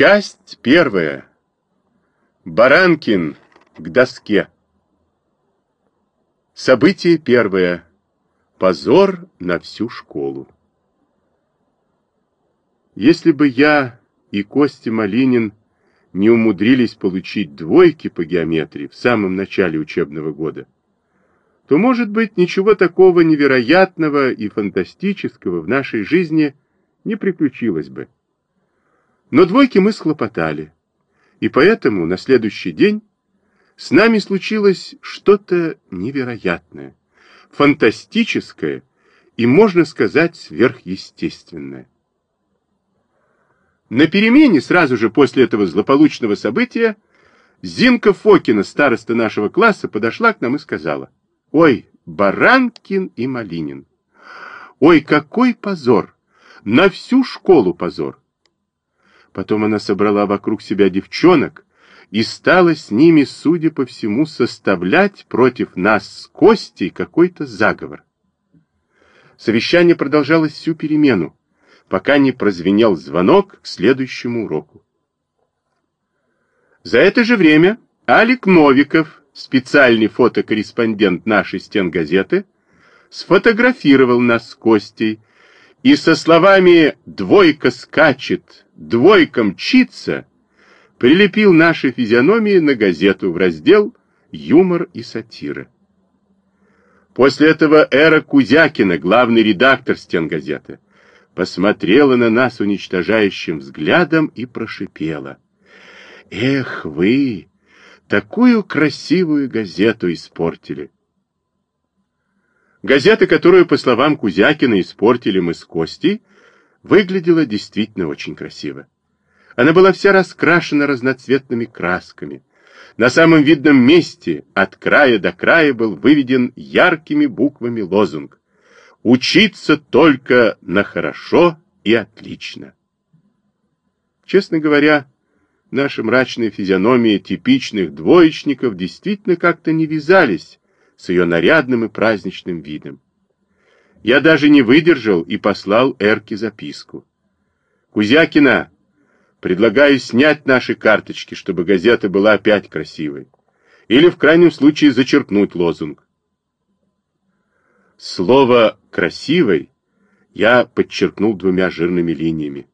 Часть первая. Баранкин к доске. Событие первое. Позор на всю школу. Если бы я и Костя Малинин не умудрились получить двойки по геометрии в самом начале учебного года, то, может быть, ничего такого невероятного и фантастического в нашей жизни не приключилось бы. Но двойки мы схлопотали, и поэтому на следующий день с нами случилось что-то невероятное, фантастическое и, можно сказать, сверхъестественное. На перемене, сразу же после этого злополучного события, Зинка Фокина, староста нашего класса, подошла к нам и сказала, «Ой, Баранкин и Малинин! Ой, какой позор! На всю школу позор!» Потом она собрала вокруг себя девчонок и стала с ними, судя по всему, составлять против нас с Костей какой-то заговор. Совещание продолжалось всю перемену, пока не прозвенел звонок к следующему уроку. За это же время Алик Новиков, специальный фотокорреспондент нашей стенгазеты, сфотографировал нас с Костей и со словами «двойка скачет», «двойка мчится» прилепил наши физиономии на газету в раздел «Юмор и сатира». После этого Эра Кузякина, главный редактор стенгазеты, посмотрела на нас уничтожающим взглядом и прошипела. «Эх вы! Такую красивую газету испортили!» Газета, которую, по словам Кузякина, испортили мы с Костей, выглядела действительно очень красиво. Она была вся раскрашена разноцветными красками. На самом видном месте от края до края был выведен яркими буквами лозунг «Учиться только на хорошо и отлично». Честно говоря, наши мрачные физиономии типичных двоечников действительно как-то не вязались с ее нарядным и праздничным видом. Я даже не выдержал и послал Эрке записку. «Кузякина, предлагаю снять наши карточки, чтобы газета была опять красивой. Или, в крайнем случае, зачеркнуть лозунг». Слово «красивой» я подчеркнул двумя жирными линиями,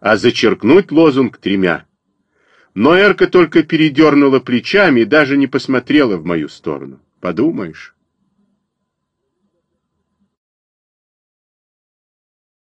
а зачеркнуть лозунг тремя. Но Эрка только передернула плечами и даже не посмотрела в мою сторону. Подумаешь.